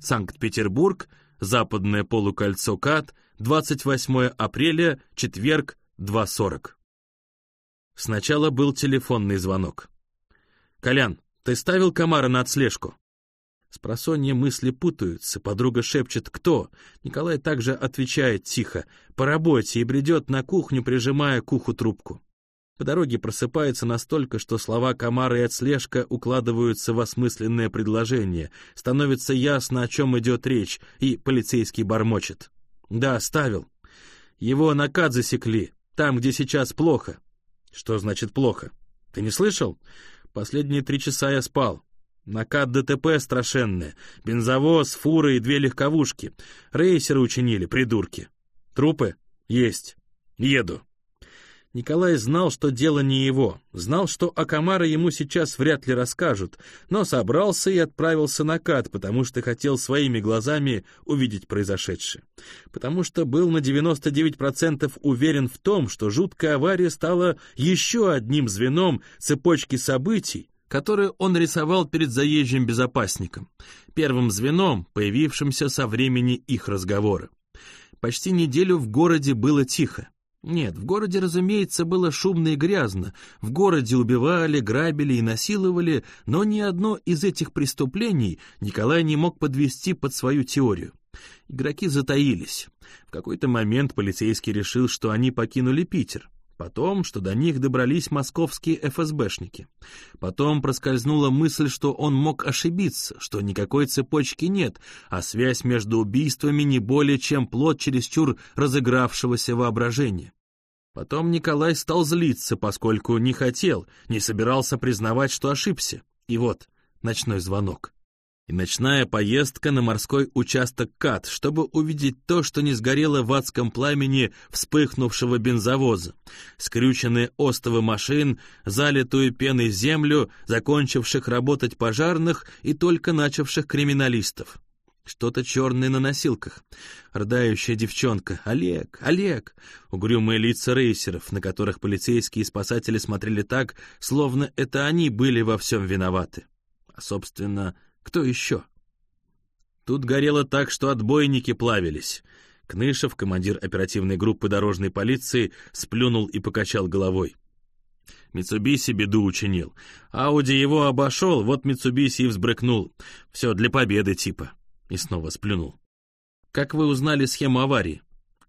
Санкт-Петербург, западное полукольцо КАТ, 28 апреля, четверг, 2.40. Сначала был телефонный звонок. «Колян, ты ставил комара на отслежку?» Спросонья мысли путаются, подруга шепчет «Кто?». Николай также отвечает тихо «По работе» и бредет на кухню, прижимая к уху трубку. По дороге просыпается настолько, что слова комара и отслежка укладываются в осмысленное предложение, становится ясно, о чем идет речь, и полицейский бормочет. «Да, ставил. Его на кат засекли, там, где сейчас плохо». «Что значит плохо? Ты не слышал? Последние три часа я спал. Накат ДТП страшенное. Бензовоз, фуры и две легковушки. Рейсеры учинили, придурки. Трупы? Есть. Еду. Николай знал, что дело не его, знал, что о Камара ему сейчас вряд ли расскажут, но собрался и отправился на кат, потому что хотел своими глазами увидеть произошедшее. Потому что был на 99% уверен в том, что жуткая авария стала еще одним звеном цепочки событий, которые он рисовал перед заезжим безопасником, первым звеном, появившимся со времени их разговора. Почти неделю в городе было тихо. Нет, в городе, разумеется, было шумно и грязно. В городе убивали, грабили и насиловали, но ни одно из этих преступлений Николай не мог подвести под свою теорию. Игроки затаились. В какой-то момент полицейский решил, что они покинули Питер. Потом, что до них добрались московские ФСБшники. Потом проскользнула мысль, что он мог ошибиться, что никакой цепочки нет, а связь между убийствами не более чем плод чересчур разыгравшегося воображения. Потом Николай стал злиться, поскольку не хотел, не собирался признавать, что ошибся. И вот ночной звонок и ночная поездка на морской участок КАТ, чтобы увидеть то, что не сгорело в адском пламени вспыхнувшего бензовоза, скрюченные остовы машин, залитую пеной землю, закончивших работать пожарных и только начавших криминалистов. Что-то черное на носилках. Рыдающая девчонка. «Олег! Олег!» Угрюмые лица рейсеров, на которых полицейские и спасатели смотрели так, словно это они были во всем виноваты. А, собственно, кто еще? Тут горело так, что отбойники плавились. Кнышев, командир оперативной группы дорожной полиции, сплюнул и покачал головой. Митсубиси беду учинил. Ауди его обошел, вот Митсубиси и взбрыкнул. Все для победы типа. И снова сплюнул. «Как вы узнали схему аварии?»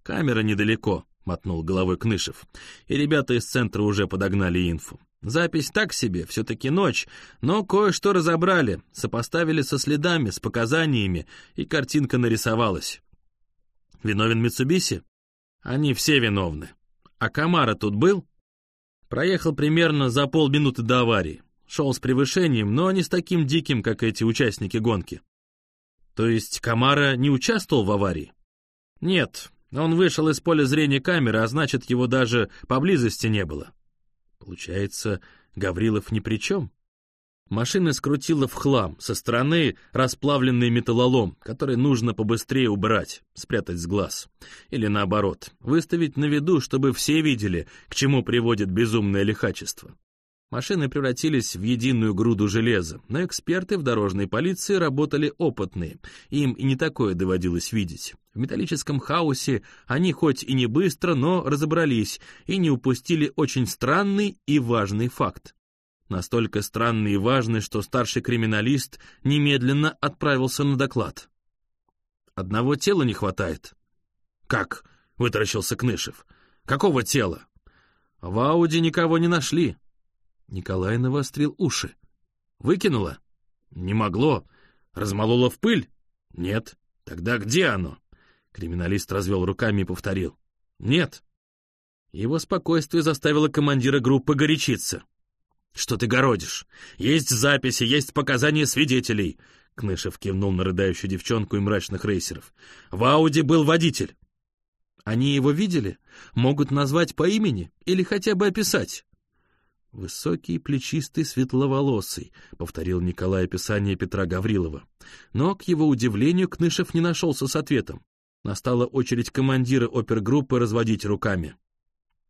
«Камера недалеко», — мотнул головой Кнышев. «И ребята из центра уже подогнали инфу. Запись так себе, все-таки ночь, но кое-что разобрали, сопоставили со следами, с показаниями, и картинка нарисовалась. Виновен Митсубиси? Они все виновны. А Камара тут был? Проехал примерно за полминуты до аварии. Шел с превышением, но не с таким диким, как эти участники гонки. То есть Камара не участвовал в аварии? Нет, он вышел из поля зрения камеры, а значит, его даже поблизости не было. Получается, Гаврилов ни при чем? Машина скрутила в хлам, со стороны расплавленный металлолом, который нужно побыстрее убрать, спрятать с глаз. Или наоборот, выставить на виду, чтобы все видели, к чему приводит безумное лихачество. Машины превратились в единую груду железа, но эксперты в дорожной полиции работали опытные, им и не такое доводилось видеть. В металлическом хаосе они хоть и не быстро, но разобрались и не упустили очень странный и важный факт. Настолько странный и важный, что старший криминалист немедленно отправился на доклад. «Одного тела не хватает». «Как?» — вытаращился Кнышев. «Какого тела?» «В Ауди никого не нашли». Николай навострил уши. «Выкинула?» «Не могло. Размолола в пыль?» «Нет. Тогда где оно?» Криминалист развел руками и повторил. «Нет». Его спокойствие заставило командира группы горячиться. «Что ты городишь? Есть записи, есть показания свидетелей!» Кнышев кивнул на рыдающую девчонку и мрачных рейсеров. «В Ауди был водитель!» «Они его видели? Могут назвать по имени или хотя бы описать?» «Высокий, плечистый, светловолосый», — повторил Николай описание Петра Гаврилова. Но, к его удивлению, Кнышев не нашелся с ответом. Настала очередь командира опергруппы разводить руками.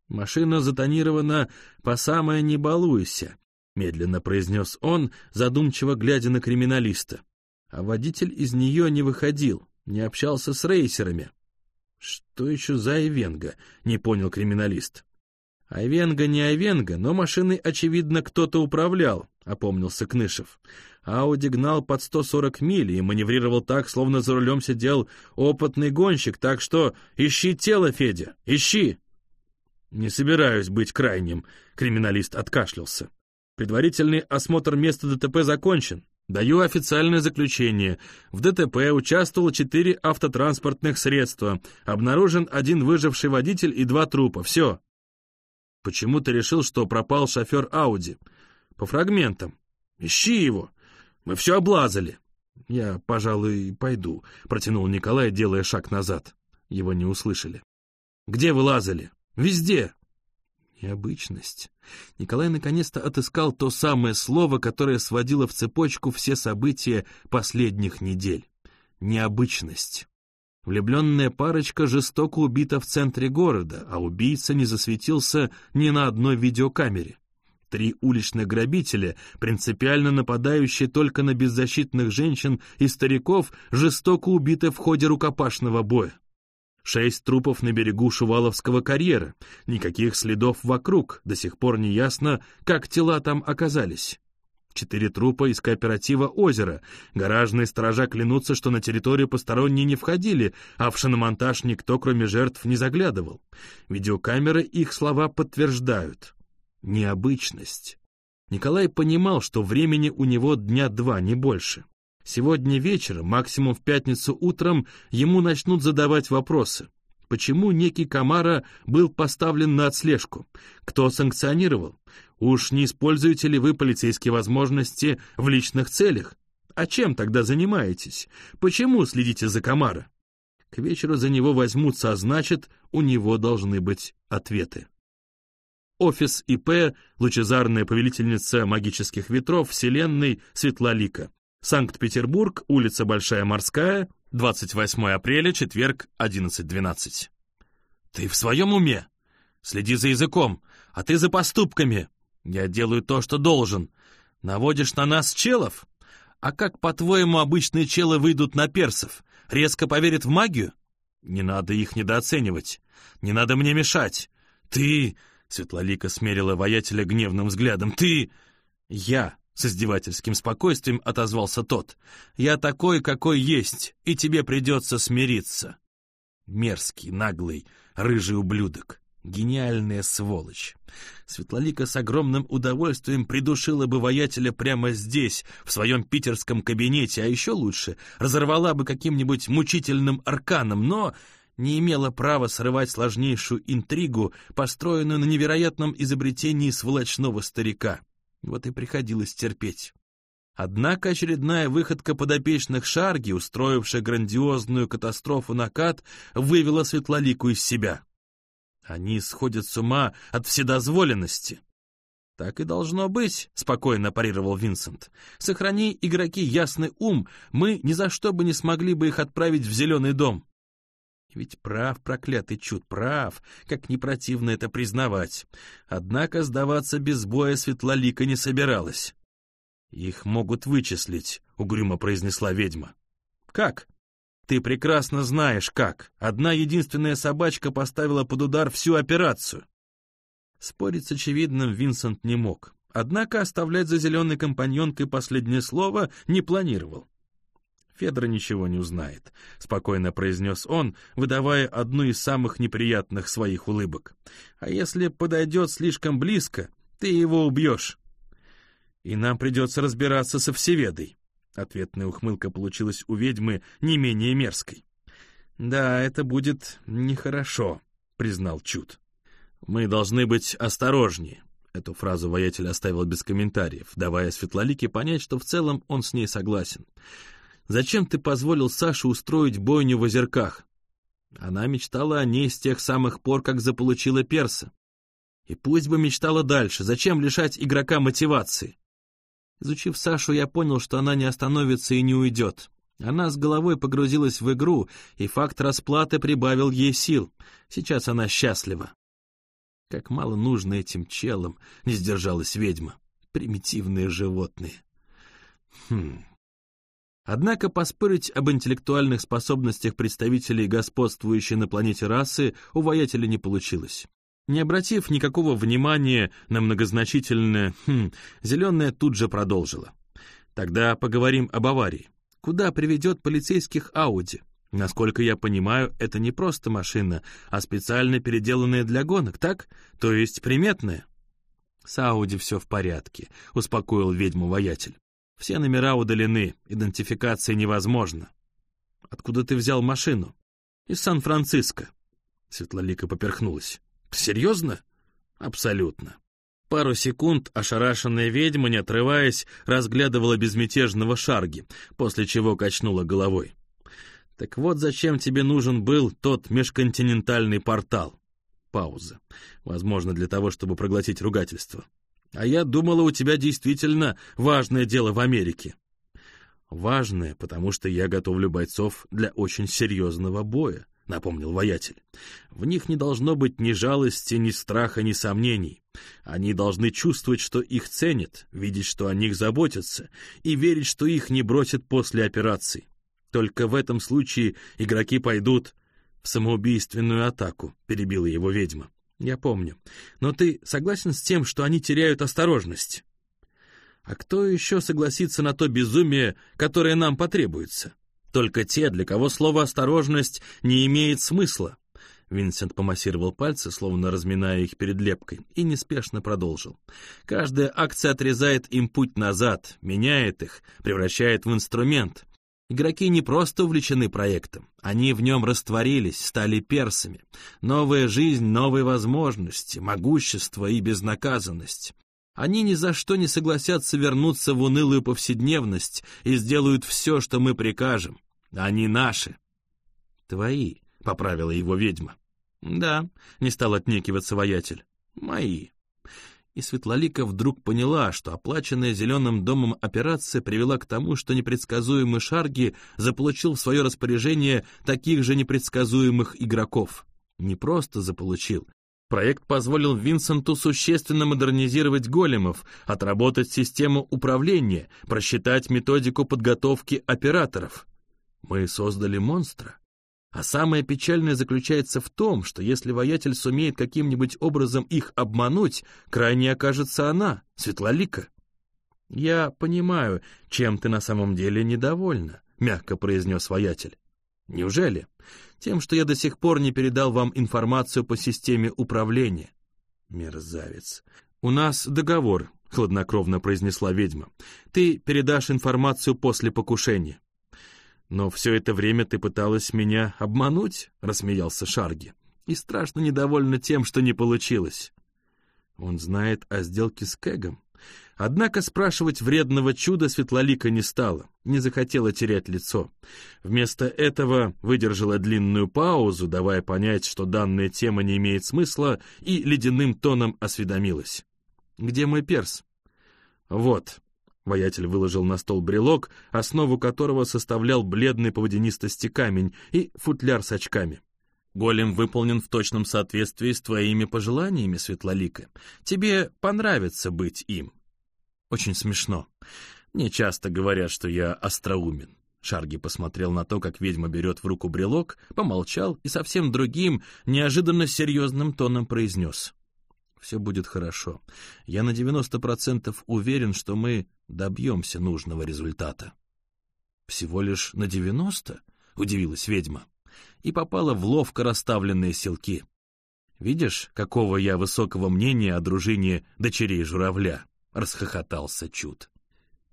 «Машина затонирована по самое не балуйся», — медленно произнес он, задумчиво глядя на криминалиста. А водитель из нее не выходил, не общался с рейсерами. Что еще за Айвенга, не понял криминалист. Айвенга не Айвенга, но машиной, очевидно, кто-то управлял, опомнился Кнышев. Ауди гнал под 140 миль и маневрировал так, словно за рулем сидел опытный гонщик, так что ищи тело, Федя, ищи!» «Не собираюсь быть крайним», — криминалист откашлялся. «Предварительный осмотр места ДТП закончен. Даю официальное заключение. В ДТП участвовало четыре автотранспортных средства. Обнаружен один выживший водитель и два трупа. Все». «Почему ты решил, что пропал шофер Ауди?» «По фрагментам. Ищи его. Мы все облазали. Я, пожалуй, пойду, протянул Николай, делая шаг назад. Его не услышали. Где вы лазали? Везде. Необычность. Николай наконец-то отыскал то самое слово, которое сводило в цепочку все события последних недель. Необычность. Влюбленная парочка жестоко убита в центре города, а убийца не засветился ни на одной видеокамере. Три уличных грабителя, принципиально нападающие только на беззащитных женщин и стариков, жестоко убиты в ходе рукопашного боя. Шесть трупов на берегу Шуваловского карьера, никаких следов вокруг, до сих пор не ясно, как тела там оказались. Четыре трупа из кооператива «Озеро». Гаражные сторожа клянутся, что на территорию посторонние не входили, а в шиномонтаж никто, кроме жертв, не заглядывал. Видеокамеры их слова подтверждают необычность. Николай понимал, что времени у него дня два, не больше. Сегодня вечером, максимум в пятницу утром, ему начнут задавать вопросы. Почему некий Камара был поставлен на отслежку? Кто санкционировал? Уж не используете ли вы полицейские возможности в личных целях? А чем тогда занимаетесь? Почему следите за Камара? К вечеру за него возьмутся, а значит, у него должны быть ответы. Офис ИП, лучезарная повелительница магических ветров, вселенной Светлолика. Санкт-Петербург, улица Большая Морская, 28 апреля, четверг, 11.12. «Ты в своем уме? Следи за языком, а ты за поступками. Я делаю то, что должен. Наводишь на нас челов? А как, по-твоему, обычные челы выйдут на персов? Резко поверят в магию? Не надо их недооценивать. Не надо мне мешать. Ты Светлолика смерила воятеля гневным взглядом. «Ты...» «Я...» — с издевательским спокойствием отозвался тот. «Я такой, какой есть, и тебе придется смириться». Мерзкий, наглый, рыжий ублюдок. Гениальная сволочь. Светлолика с огромным удовольствием придушила бы воятеля прямо здесь, в своем питерском кабинете, а еще лучше, разорвала бы каким-нибудь мучительным арканом, но не имела права срывать сложнейшую интригу, построенную на невероятном изобретении сволочного старика. Вот и приходилось терпеть. Однако очередная выходка подопечных Шарги, устроившая грандиозную катастрофу на кат, вывела Светлолику из себя. Они сходят с ума от вседозволенности. «Так и должно быть», — спокойно парировал Винсент. «Сохрани игроки ясный ум, мы ни за что бы не смогли бы их отправить в Зеленый дом. Ведь прав, проклятый чуд, прав, как не противно это признавать. Однако сдаваться без боя Светлолика не собиралась. «Их могут вычислить», — угрюмо произнесла ведьма. «Как?» «Ты прекрасно знаешь, как. Одна единственная собачка поставила под удар всю операцию». Спорить с очевидным Винсент не мог. Однако оставлять за зеленой компаньонкой последнее слово не планировал. Федор ничего не узнает», — спокойно произнес он, выдавая одну из самых неприятных своих улыбок. «А если подойдет слишком близко, ты его убьешь». «И нам придется разбираться со Всеведой». Ответная ухмылка получилась у ведьмы не менее мерзкой. «Да, это будет нехорошо», — признал Чуд. «Мы должны быть осторожнее», Эту фразу воятель оставил без комментариев, давая Светлолике понять, что в целом он с ней согласен. Зачем ты позволил Саше устроить бойню в озерках? Она мечтала о ней с тех самых пор, как заполучила перса. И пусть бы мечтала дальше, зачем лишать игрока мотивации? Изучив Сашу, я понял, что она не остановится и не уйдет. Она с головой погрузилась в игру, и факт расплаты прибавил ей сил. Сейчас она счастлива. Как мало нужно этим челам, не сдержалась ведьма. Примитивные животные. Хм... Однако поспорить об интеллектуальных способностях представителей господствующей на планете расы у воятеля не получилось. Не обратив никакого внимания на многозначительное «хм», зеленая тут же продолжила. Тогда поговорим об аварии. Куда приведет полицейских Ауди? Насколько я понимаю, это не просто машина, а специально переделанная для гонок, так? То есть приметная? С Ауди все в порядке, успокоил ведьму-воятель. Все номера удалены, идентификация невозможна. Откуда ты взял машину? Из Сан-Франциско. Светлолика поперхнулась. Серьезно? Абсолютно. Пару секунд ошарашенная ведьма, не отрываясь, разглядывала безмятежного шарги, после чего качнула головой. Так вот зачем тебе нужен был тот межконтинентальный портал? Пауза. Возможно, для того, чтобы проглотить ругательство. А я думала, у тебя действительно важное дело в Америке. Важное, потому что я готовлю бойцов для очень серьезного боя, напомнил воятель. В них не должно быть ни жалости, ни страха, ни сомнений. Они должны чувствовать, что их ценят, видеть, что о них заботятся, и верить, что их не бросят после операции. Только в этом случае игроки пойдут в самоубийственную атаку, перебила его ведьма. Я помню. Но ты согласен с тем, что они теряют осторожность? А кто еще согласится на то безумие, которое нам потребуется? Только те, для кого слово «осторожность» не имеет смысла. Винсент помассировал пальцы, словно разминая их перед лепкой, и неспешно продолжил. Каждая акция отрезает им путь назад, меняет их, превращает в инструмент. Игроки не просто увлечены проектом, они в нем растворились, стали персами. Новая жизнь, новые возможности, могущество и безнаказанность. Они ни за что не согласятся вернуться в унылую повседневность и сделают все, что мы прикажем. Они наши. Твои, — поправила его ведьма. Да, — не стал отнекиваться воятель. Мои и Светлолика вдруг поняла, что оплаченная Зеленым домом операция привела к тому, что непредсказуемый Шарги заполучил в свое распоряжение таких же непредсказуемых игроков. Не просто заполучил. Проект позволил Винсенту существенно модернизировать големов, отработать систему управления, просчитать методику подготовки операторов. Мы создали монстра. А самое печальное заключается в том, что если воятель сумеет каким-нибудь образом их обмануть, крайне окажется она, Светлолика. «Я понимаю, чем ты на самом деле недовольна», — мягко произнес воятель. «Неужели? Тем, что я до сих пор не передал вам информацию по системе управления». «Мерзавец. У нас договор», — хладнокровно произнесла ведьма. «Ты передашь информацию после покушения». «Но все это время ты пыталась меня обмануть?» — рассмеялся Шарги. «И страшно недовольна тем, что не получилось». Он знает о сделке с Кэгом. Однако спрашивать вредного чуда Светлолика не стала, не захотела терять лицо. Вместо этого выдержала длинную паузу, давая понять, что данная тема не имеет смысла, и ледяным тоном осведомилась. «Где мой перс?» «Вот», Воятель выложил на стол брелок, основу которого составлял бледный по водянистости камень и футляр с очками. Голем выполнен в точном соответствии с твоими пожеланиями, Светлолика. Тебе понравится быть им. Очень смешно. Мне часто говорят, что я остроумен. Шарги посмотрел на то, как ведьма берет в руку брелок, помолчал и совсем другим, неожиданно серьезным тоном произнес. Все будет хорошо. Я на 90% уверен, что мы добьемся нужного результата. Всего лишь на 90? Удивилась ведьма. И попала в ловко расставленные селки. Видишь, какого я высокого мнения о дружине дочерей журавля? Расхохотался Чуд.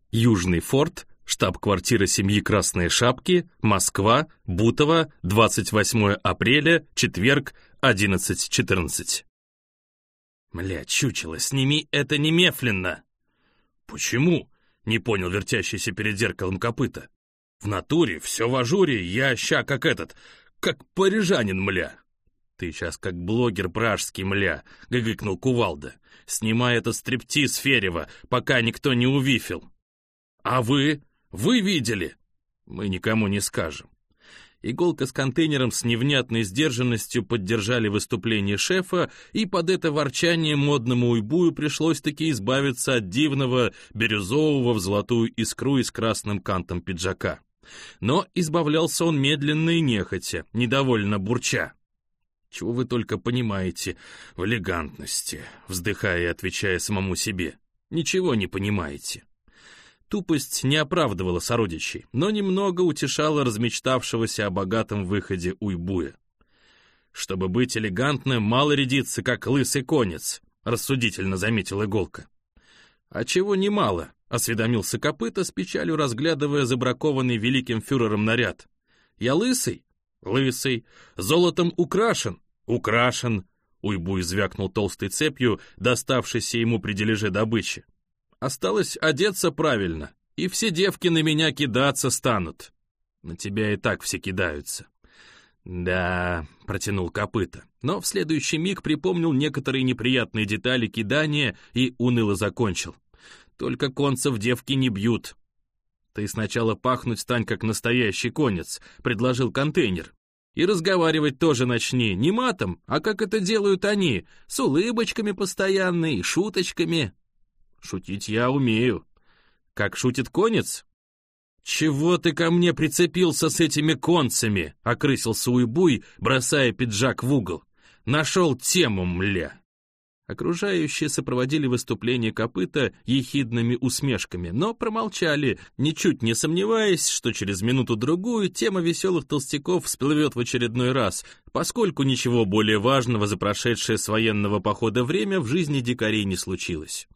Южный форт, штаб-квартира семьи Красные Шапки, Москва, Бутово, 28 апреля, четверг, 11.14. Мля, чучело, сними это немедленно. Почему? Не понял вертящийся перед зеркалом копыта. В натуре, все в ажуре, я ща как этот, как парижанин, мля. Ты сейчас как блогер пражский, мля, гыгыкнул кувалда. Снимай это стриптиз Ферева, пока никто не увифил. А вы? Вы видели? Мы никому не скажем. Иголка с контейнером с невнятной сдержанностью поддержали выступление шефа, и под это ворчание модному уйбую пришлось таки избавиться от дивного бирюзового в золотую искру и с красным кантом пиджака. Но избавлялся он медленно и нехотя, недовольно бурча. «Чего вы только понимаете в элегантности?» вздыхая и отвечая самому себе. «Ничего не понимаете». Тупость не оправдывала сородичей, но немного утешала размечтавшегося о богатом выходе уйбуя. «Чтобы быть элегантным, мало рядиться, как лысый конец», — рассудительно заметил Иголка. «А чего немало?» — осведомился Копыта с печалью, разглядывая забракованный великим фюрером наряд. «Я лысый?» «Лысый. Золотом украшен?» «Украшен», — Уйбуй звякнул толстой цепью, доставшейся ему при дележе добычи. Осталось одеться правильно, и все девки на меня кидаться станут. На тебя и так все кидаются. Да, протянул копыта, но в следующий миг припомнил некоторые неприятные детали кидания и уныло закончил. Только концев девки не бьют. Ты сначала пахнуть стань как настоящий конец, предложил контейнер. И разговаривать тоже начни, не матом, а как это делают они, с улыбочками постоянно и шуточками. Шутить я умею. Как шутит конец? «Чего ты ко мне прицепился с этими концами?» — окрысился Уйбуй, бросая пиджак в угол. «Нашел тему, мля!» Окружающие сопроводили выступление копыта ехидными усмешками, но промолчали, ничуть не сомневаясь, что через минуту-другую тема веселых толстяков всплывет в очередной раз, поскольку ничего более важного за прошедшее с военного похода время в жизни дикарей не случилось.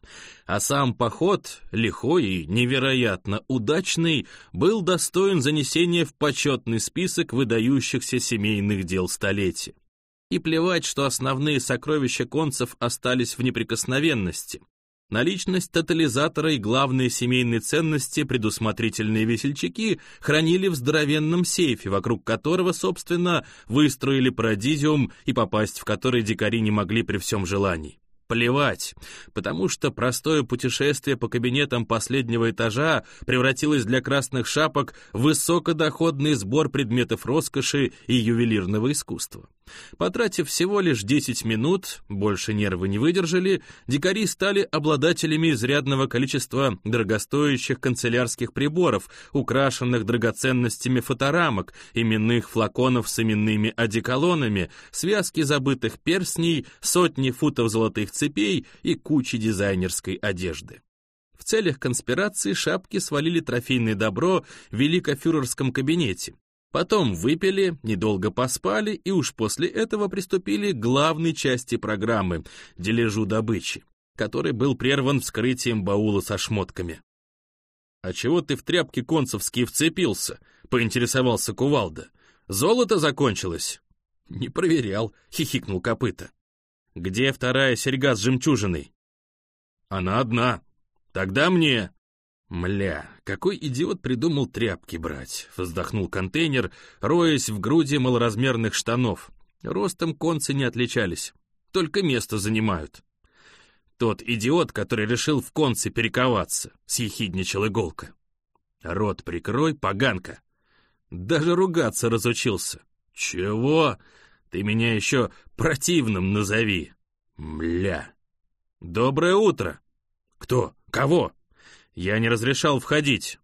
А сам поход, лихой и невероятно удачный, был достоин занесения в почетный список выдающихся семейных дел столетия. И плевать, что основные сокровища концев остались в неприкосновенности. Наличность тотализатора и главные семейные ценности предусмотрительные весельчаки хранили в здоровенном сейфе, вокруг которого, собственно, выстроили парадизиум и попасть в который дикари не могли при всем желании. Плевать, потому что простое путешествие по кабинетам последнего этажа превратилось для красных шапок в высокодоходный сбор предметов роскоши и ювелирного искусства. Потратив всего лишь 10 минут, больше нервы не выдержали, дикари стали обладателями изрядного количества дорогостоящих канцелярских приборов, украшенных драгоценностями фоторамок, именных флаконов с именными одеколонами, связки забытых перстней, сотни футов золотых цепей и кучи дизайнерской одежды. В целях конспирации шапки свалили трофейное добро в великофюрерском кабинете, Потом выпили, недолго поспали и уж после этого приступили к главной части программы — дележу добычи, который был прерван вскрытием баула со шмотками. «А чего ты в тряпки концевские вцепился?» — поинтересовался Кувалда. «Золото закончилось?» «Не проверял», — хихикнул копыта. «Где вторая серьга с жемчужиной?» «Она одна. Тогда мне...» «Мля, какой идиот придумал тряпки брать?» — вздохнул контейнер, роясь в груди малоразмерных штанов. Ростом концы не отличались, только место занимают. «Тот идиот, который решил в конце перековаться», — съехидничал иголка. «Рот прикрой, поганка!» Даже ругаться разучился. «Чего? Ты меня еще противным назови!» «Мля!» «Доброе утро!» «Кто? Кого?» Я не разрешал входить.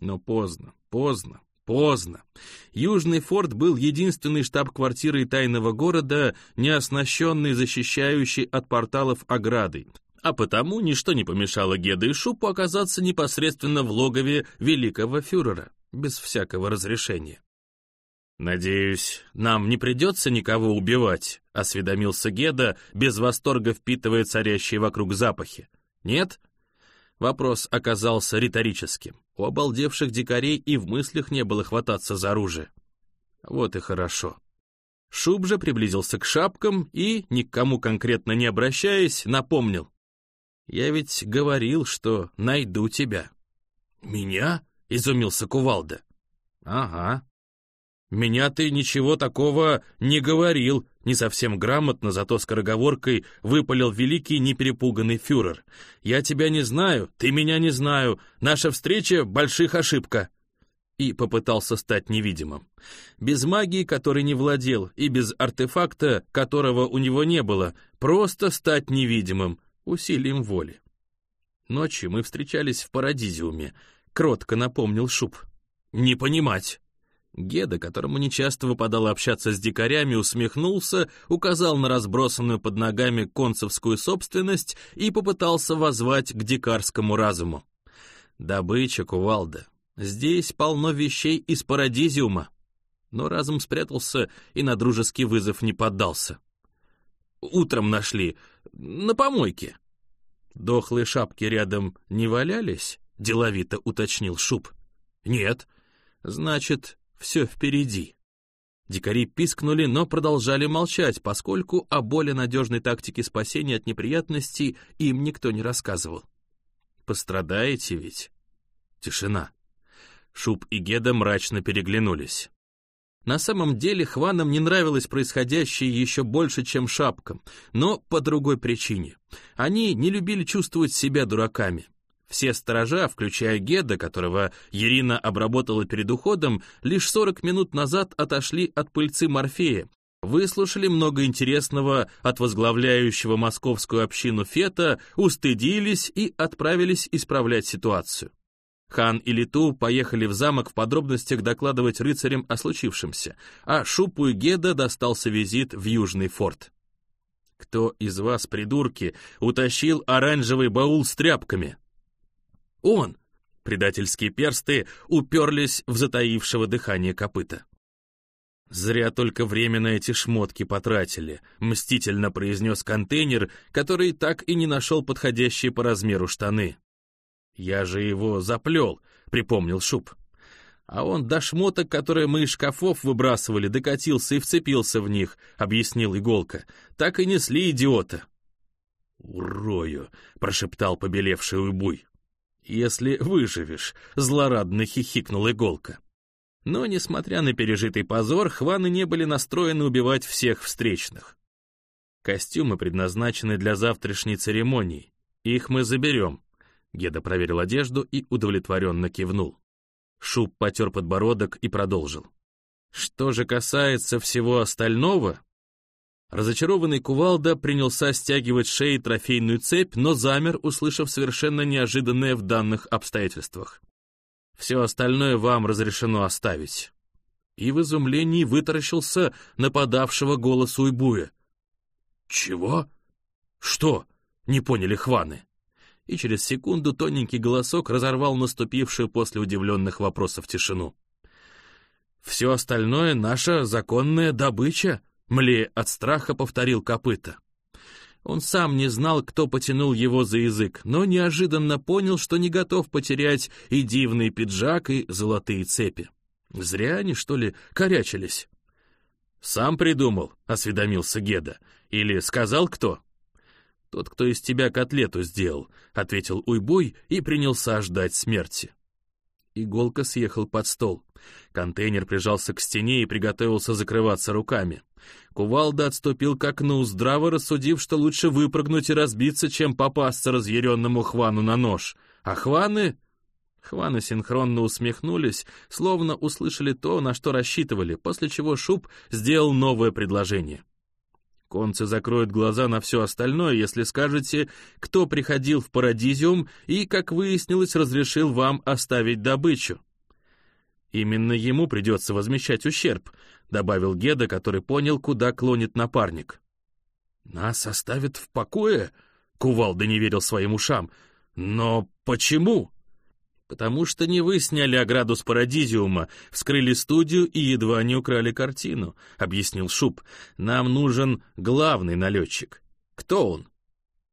Но поздно, поздно, поздно. Южный форт был единственной штаб-квартирой тайного города, не оснащенной защищающей от порталов оградой. А потому ничто не помешало Геда и Шупу оказаться непосредственно в логове великого фюрера, без всякого разрешения. «Надеюсь, нам не придется никого убивать», — осведомился Геда, без восторга впитывая царящие вокруг запахи. «Нет? Вопрос оказался риторическим. У обалдевших дикарей и в мыслях не было хвататься за оружие. Вот и хорошо. Шуб же приблизился к шапкам и, ни к кому конкретно не обращаясь, напомнил. «Я ведь говорил, что найду тебя». «Меня?» — изумился Кувалда. «Ага», «Меня ты ничего такого не говорил», не совсем грамотно, зато скороговоркой выпалил великий неперепуганный фюрер. «Я тебя не знаю, ты меня не знаю. Наша встреча — больших ошибка». и попытался стать невидимым. Без магии, которой не владел, и без артефакта, которого у него не было, просто стать невидимым, усилием воли. Ночью мы встречались в Парадизиуме, кротко напомнил Шуб. «Не понимать!» Геда, которому нечасто выпадало общаться с дикарями, усмехнулся, указал на разбросанную под ногами концевскую собственность и попытался воззвать к дикарскому разуму. Добыча кувалда. Здесь полно вещей из парадизиума. Но разум спрятался и на дружеский вызов не поддался. Утром нашли, на помойке. Дохлые шапки рядом не валялись? Деловито уточнил Шуб. Нет. Значит, все впереди. Дикари пискнули, но продолжали молчать, поскольку о более надежной тактике спасения от неприятностей им никто не рассказывал. «Пострадаете ведь?» Тишина. Шуб и Геда мрачно переглянулись. На самом деле Хванам не нравилось происходящее еще больше, чем шапкам, но по другой причине. Они не любили чувствовать себя дураками. Все сторожа, включая Геда, которого Ирина обработала перед уходом, лишь 40 минут назад отошли от пыльцы Морфея, выслушали много интересного от возглавляющего московскую общину Фета, устыдились и отправились исправлять ситуацию. Хан и Литу поехали в замок в подробностях докладывать рыцарям о случившемся, а Шупу и Геда достался визит в Южный форт. «Кто из вас, придурки, утащил оранжевый баул с тряпками?» Он! Предательские персты уперлись в затаившего дыхание копыта. «Зря только время на эти шмотки потратили», — мстительно произнес контейнер, который так и не нашел подходящие по размеру штаны. «Я же его заплел», — припомнил Шуб. «А он до шмоток, которые мы из шкафов выбрасывали, докатился и вцепился в них», — объяснил Иголка. «Так и несли идиота». «Урою», — прошептал побелевший уйбуй если выживешь», — злорадно хихикнул Иголка. Но, несмотря на пережитый позор, хваны не были настроены убивать всех встречных. Костюмы предназначены для завтрашней церемонии. Их мы заберем. Геда проверил одежду и удовлетворенно кивнул. Шуб потер подбородок и продолжил. Что же касается всего остального, Разочарованный кувалда принялся стягивать шеи трофейную цепь, но замер, услышав совершенно неожиданное в данных обстоятельствах. «Все остальное вам разрешено оставить». И в изумлении вытаращился нападавшего голос Уйбуя. «Чего? Что?» — не поняли хваны. И через секунду тоненький голосок разорвал наступившую после удивленных вопросов тишину. «Все остальное — наша законная добыча», Мле от страха повторил копыта. Он сам не знал, кто потянул его за язык, но неожиданно понял, что не готов потерять и дивный пиджак, и золотые цепи. Зря они, что ли, корячились. «Сам придумал», — осведомился Геда. «Или сказал кто?» «Тот, кто из тебя котлету сделал», — ответил Уйбуй и принялся ждать смерти. Иголка съехал под стол. Контейнер прижался к стене и приготовился закрываться руками. Кувалда отступил к окну, здраво рассудив, что лучше выпрыгнуть и разбиться, чем попасться разъяренному Хвану на нож. А Хваны... Хваны синхронно усмехнулись, словно услышали то, на что рассчитывали, после чего Шуб сделал новое предложение. Концы закроют глаза на все остальное, если скажете, кто приходил в Парадизиум и, как выяснилось, разрешил вам оставить добычу. Именно ему придется возмещать ущерб, добавил Геда, который понял, куда клонит напарник. Нас оставят в покое? Кувалда не верил своим ушам. Но почему? «Потому что не вы сняли ограду с Парадизиума, вскрыли студию и едва не украли картину», — объяснил Шуб. «Нам нужен главный налетчик. Кто он?»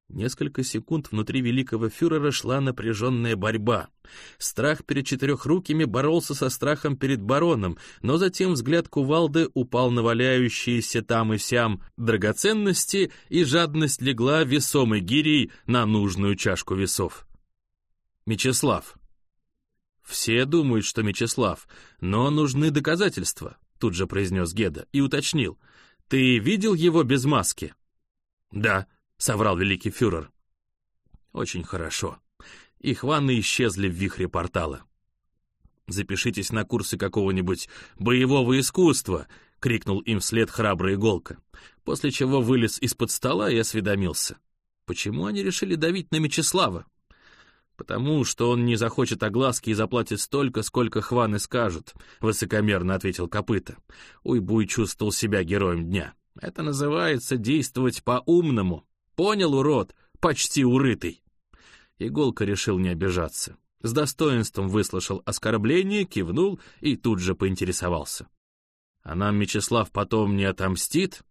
Несколько секунд внутри великого фюрера шла напряженная борьба. Страх перед четырехрукими боролся со страхом перед бароном, но затем взгляд кувалды упал на валяющиеся там и сям драгоценности, и жадность легла весомой гирей на нужную чашку весов. «Мечислав», «Все думают, что Мечислав, но нужны доказательства», — тут же произнес Геда и уточнил. «Ты видел его без маски?» «Да», — соврал великий фюрер. «Очень хорошо». Их ванны исчезли в вихре портала. Запишитесь на курсы какого-нибудь боевого искусства, — крикнул им вслед храбрый иголка, после чего вылез из-под стола и осведомился. Почему они решили давить на Мечислава? «Потому что он не захочет огласки и заплатит столько, сколько хваны скажут», — высокомерно ответил Копыта. Уйбуй чувствовал себя героем дня. «Это называется действовать по-умному. Понял, урод? Почти урытый». Иголка решил не обижаться. С достоинством выслушал оскорбление, кивнул и тут же поинтересовался. «А нам Мечислав потом не отомстит?»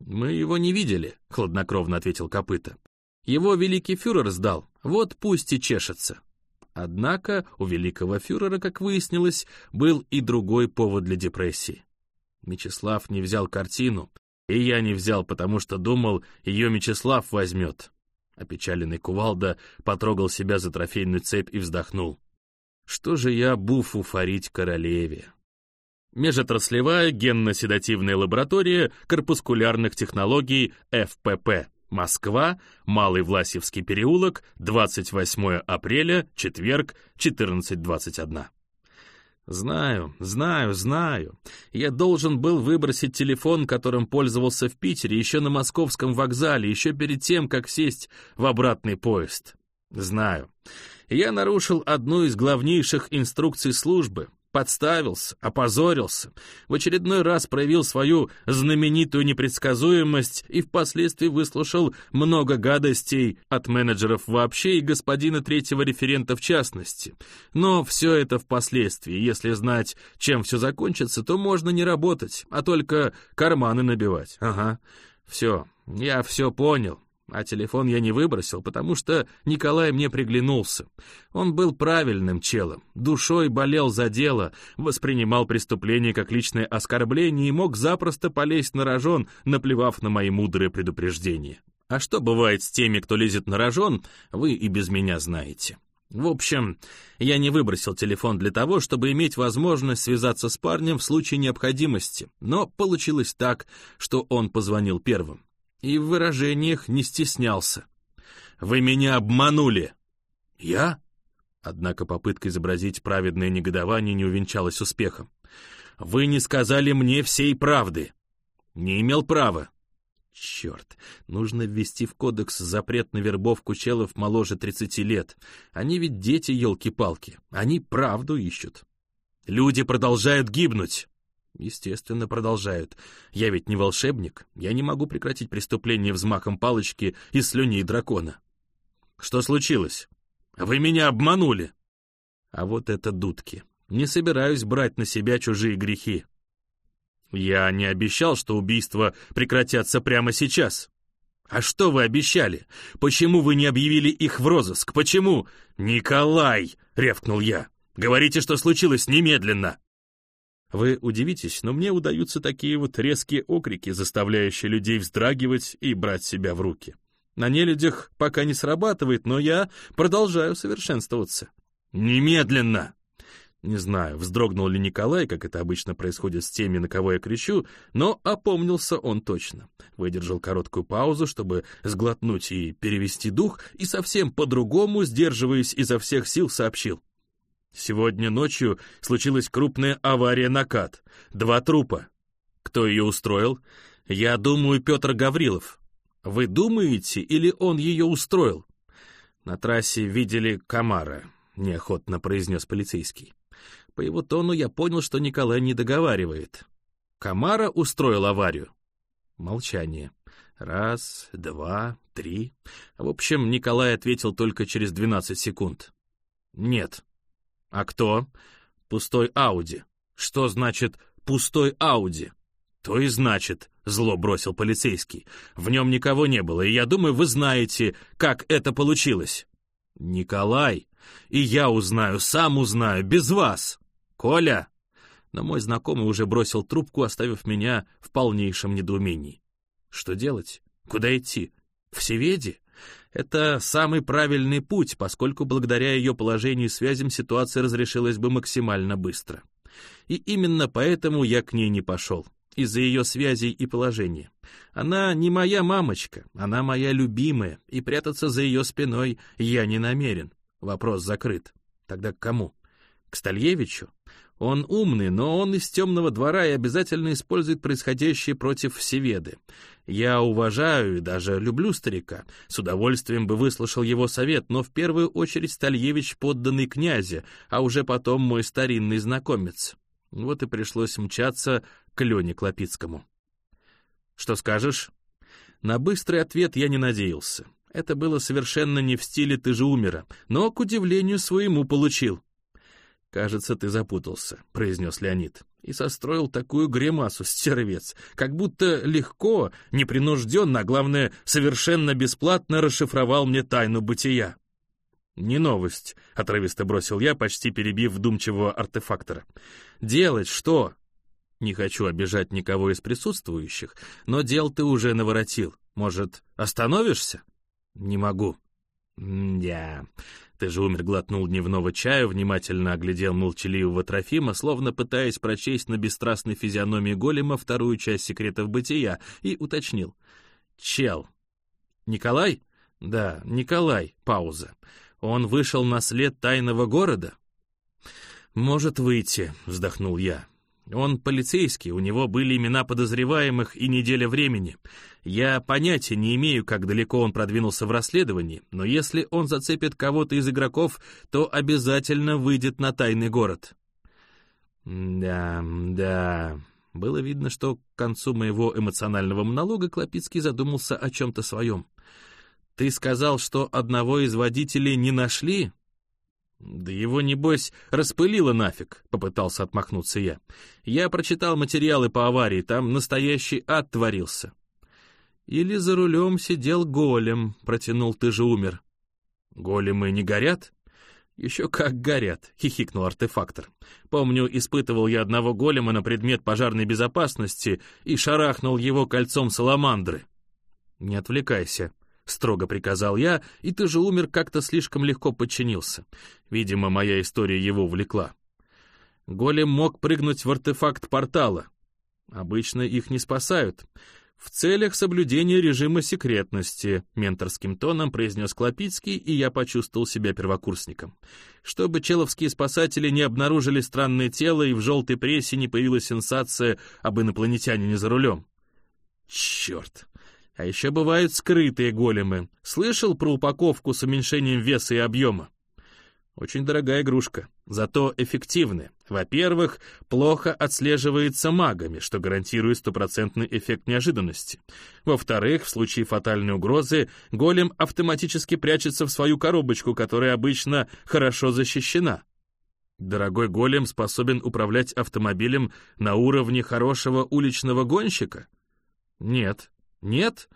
«Мы его не видели», — хладнокровно ответил Копыта. «Его великий фюрер сдал, вот пусть и чешется». Однако у великого фюрера, как выяснилось, был и другой повод для депрессии. Мечислав не взял картину, и я не взял, потому что думал, ее Мечислав возьмет. Опечаленный кувалда потрогал себя за трофейную цепь и вздохнул. Что же я буфу фарить королеве? Межотраслевая генно-седативная лаборатория корпускулярных технологий ФПП. Москва, Малый Власевский переулок, 28 апреля, четверг, 14.21. Знаю, знаю, знаю. Я должен был выбросить телефон, которым пользовался в Питере, еще на московском вокзале, еще перед тем, как сесть в обратный поезд. Знаю. Я нарушил одну из главнейших инструкций службы, подставился, опозорился, в очередной раз проявил свою знаменитую непредсказуемость и впоследствии выслушал много гадостей от менеджеров вообще и господина третьего референта в частности. Но все это впоследствии. Если знать, чем все закончится, то можно не работать, а только карманы набивать. Ага, все, я все понял. А телефон я не выбросил, потому что Николай мне приглянулся. Он был правильным челом, душой болел за дело, воспринимал преступление как личное оскорбление и мог запросто полезть на рожон, наплевав на мои мудрые предупреждения. А что бывает с теми, кто лезет на рожон, вы и без меня знаете. В общем, я не выбросил телефон для того, чтобы иметь возможность связаться с парнем в случае необходимости, но получилось так, что он позвонил первым и в выражениях не стеснялся. «Вы меня обманули!» «Я?» Однако попытка изобразить праведное негодование не увенчалась успехом. «Вы не сказали мне всей правды!» «Не имел права!» Черт, нужно ввести в кодекс запрет на вербовку челов моложе 30 лет. Они ведь дети, елки-палки. Они правду ищут. Люди продолжают гибнуть. Естественно, продолжают. Я ведь не волшебник. Я не могу прекратить преступление взмахом палочки и слюней дракона. Что случилось? Вы меня обманули. А вот это дудки. Не собираюсь брать на себя чужие грехи. Я не обещал, что убийства прекратятся прямо сейчас. А что вы обещали? Почему вы не объявили их в розыск? Почему? Николай, рявкнул я. Говорите, что случилось немедленно. Вы удивитесь, но мне удаются такие вот резкие окрики, заставляющие людей вздрагивать и брать себя в руки. На нелюдях пока не срабатывает, но я продолжаю совершенствоваться. Немедленно! Не знаю, вздрогнул ли Николай, как это обычно происходит с теми, на кого я кричу, но опомнился он точно. Выдержал короткую паузу, чтобы сглотнуть и перевести дух, и совсем по-другому, сдерживаясь изо всех сил, сообщил. Сегодня ночью случилась крупная авария на КАТ. Два трупа. Кто ее устроил? Я думаю, Петр Гаврилов. Вы думаете, или он ее устроил? На трассе видели комара, неохотно произнес полицейский. По его тону я понял, что Николай не договаривает. Комара устроил аварию. Молчание. Раз, два, три. В общем, Николай ответил только через 12 секунд. Нет. А кто? Пустой Ауди. Что значит «пустой Ауди»? То и значит, зло бросил полицейский. В нем никого не было, и я думаю, вы знаете, как это получилось. Николай, и я узнаю, сам узнаю, без вас. Коля. Но мой знакомый уже бросил трубку, оставив меня в полнейшем недоумении. Что делать? Куда идти? В Севеде? Это самый правильный путь, поскольку благодаря ее положению и связям ситуация разрешилась бы максимально быстро. И именно поэтому я к ней не пошел, из-за ее связей и положения. Она не моя мамочка, она моя любимая, и прятаться за ее спиной я не намерен. Вопрос закрыт. Тогда к кому? К Стальевичу? Он умный, но он из темного двора и обязательно использует происходящее против Всеведы. Я уважаю и даже люблю старика. С удовольствием бы выслушал его совет, но в первую очередь Стальевич подданный князя, а уже потом мой старинный знакомец. Вот и пришлось мчаться к Лене Клопицкому. «Что скажешь?» На быстрый ответ я не надеялся. Это было совершенно не в стиле «ты же умера», но, к удивлению своему, получил. «Кажется, ты запутался», — произнес Леонид, и состроил такую гримасу стервец, как будто легко, непринужденно, а главное, совершенно бесплатно расшифровал мне тайну бытия. «Не новость», — отрывисто бросил я, почти перебив вдумчивого артефактора. «Делать что?» «Не хочу обижать никого из присутствующих, но дел ты уже наворотил. Может, остановишься?» «Не могу». «Я...» Ты же умер, глотнул дневного чая, внимательно оглядел молчаливого Трофима, словно пытаясь прочесть на бесстрастной физиономии голема вторую часть секретов бытия, и уточнил. «Чел». «Николай?» «Да, Николай». Пауза. «Он вышел на след тайного города?» «Может выйти», — вздохнул я. Он полицейский, у него были имена подозреваемых и неделя времени. Я понятия не имею, как далеко он продвинулся в расследовании, но если он зацепит кого-то из игроков, то обязательно выйдет на тайный город. Да, да. Было видно, что к концу моего эмоционального монолога Клопицкий задумался о чем-то своем. «Ты сказал, что одного из водителей не нашли?» «Да его, небось, распылило нафиг», — попытался отмахнуться я. «Я прочитал материалы по аварии, там настоящий ад творился». «Или за рулем сидел голем», — протянул «ты же умер». «Големы не горят?» «Еще как горят», — хихикнул артефактор. «Помню, испытывал я одного голема на предмет пожарной безопасности и шарахнул его кольцом саламандры». «Не отвлекайся», — строго приказал я, и ты же умер как-то слишком легко подчинился. Видимо, моя история его увлекла. Голем мог прыгнуть в артефакт портала. Обычно их не спасают. В целях соблюдения режима секретности, менторским тоном произнес Клопицкий, и я почувствовал себя первокурсником. Чтобы человские спасатели не обнаружили странное тело и в желтой прессе не появилась сенсация об инопланетянине за рулем. Черт! А еще бывают скрытые големы. Слышал про упаковку с уменьшением веса и объема? Очень дорогая игрушка, зато эффективная. Во-первых, плохо отслеживается магами, что гарантирует стопроцентный эффект неожиданности. Во-вторых, в случае фатальной угрозы, голем автоматически прячется в свою коробочку, которая обычно хорошо защищена. Дорогой голем способен управлять автомобилем на уровне хорошего уличного гонщика? Нет, нет?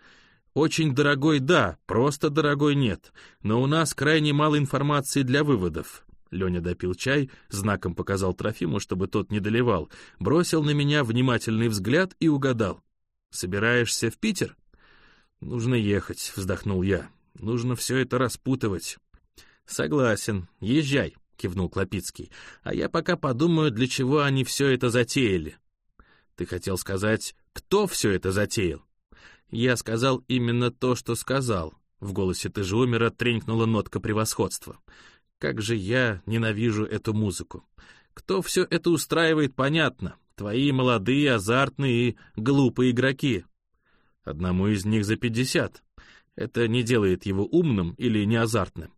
Очень дорогой да, просто дорогой нет. Но у нас крайне мало информации для выводов. Леня допил чай, знаком показал Трофиму, чтобы тот не доливал, бросил на меня внимательный взгляд и угадал. «Собираешься в Питер?» «Нужно ехать», — вздохнул я. «Нужно все это распутывать». «Согласен, езжай», — кивнул Клопицкий. «А я пока подумаю, для чего они все это затеяли». «Ты хотел сказать, кто все это затеял?» Я сказал именно то, что сказал. В голосе Тыжумера тренькнула нотка превосходства. Как же я ненавижу эту музыку. Кто все это устраивает, понятно. Твои молодые, азартные и глупые игроки. Одному из них за пятьдесят. Это не делает его умным или неазартным.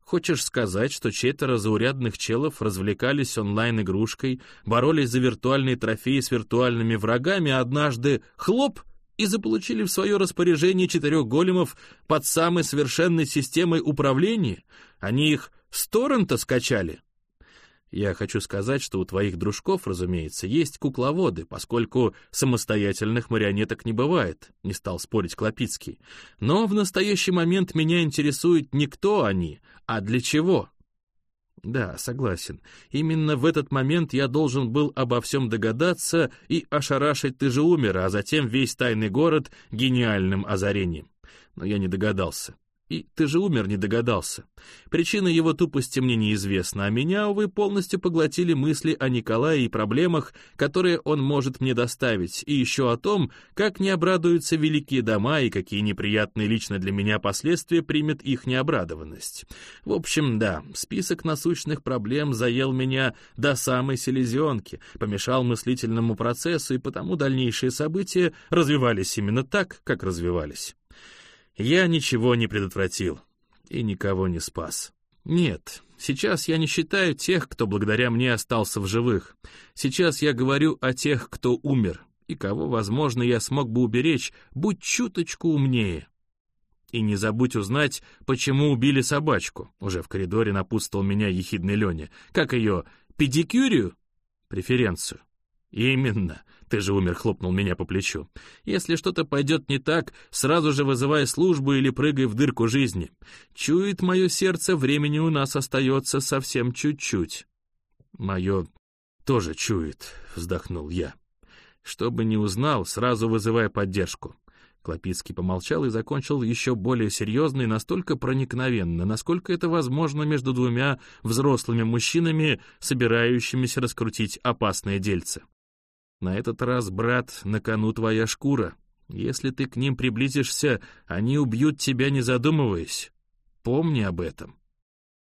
Хочешь сказать, что четверо заурядных челов развлекались онлайн-игрушкой, боролись за виртуальные трофеи с виртуальными врагами, а однажды — хлоп! и заполучили в свое распоряжение четырех големов под самой совершенной системой управления? Они их с торрента скачали? Я хочу сказать, что у твоих дружков, разумеется, есть кукловоды, поскольку самостоятельных марионеток не бывает, не стал спорить Клопицкий. Но в настоящий момент меня интересует не кто они, а для чего. Да, согласен. Именно в этот момент я должен был обо всем догадаться и ошарашить ты же умер, а затем весь тайный город гениальным озарением. Но я не догадался. И ты же умер, не догадался. Причина его тупости мне неизвестна, а меня, увы, полностью поглотили мысли о Николае и проблемах, которые он может мне доставить, и еще о том, как не обрадуются великие дома и какие неприятные лично для меня последствия примет их необрадованность. В общем, да, список насущных проблем заел меня до самой селезенки, помешал мыслительному процессу, и потому дальнейшие события развивались именно так, как развивались. Я ничего не предотвратил и никого не спас. Нет, сейчас я не считаю тех, кто благодаря мне остался в живых. Сейчас я говорю о тех, кто умер, и кого, возможно, я смог бы уберечь, будь чуточку умнее. И не забудь узнать, почему убили собачку. Уже в коридоре напутствовал меня ехидный Леня. Как ее? Педикюрию? Преференцию. «Именно. Ты же умер», — хлопнул меня по плечу. «Если что-то пойдет не так, сразу же вызывай службу или прыгай в дырку жизни. Чует мое сердце, времени у нас остается совсем чуть-чуть». «Мое тоже чует», — вздохнул я. «Чтобы не узнал, сразу вызывай поддержку». Клопицкий помолчал и закончил еще более серьезно и настолько проникновенно, насколько это возможно между двумя взрослыми мужчинами, собирающимися раскрутить опасное дельце. На этот раз, брат, на кону твоя шкура. Если ты к ним приблизишься, они убьют тебя, не задумываясь. Помни об этом.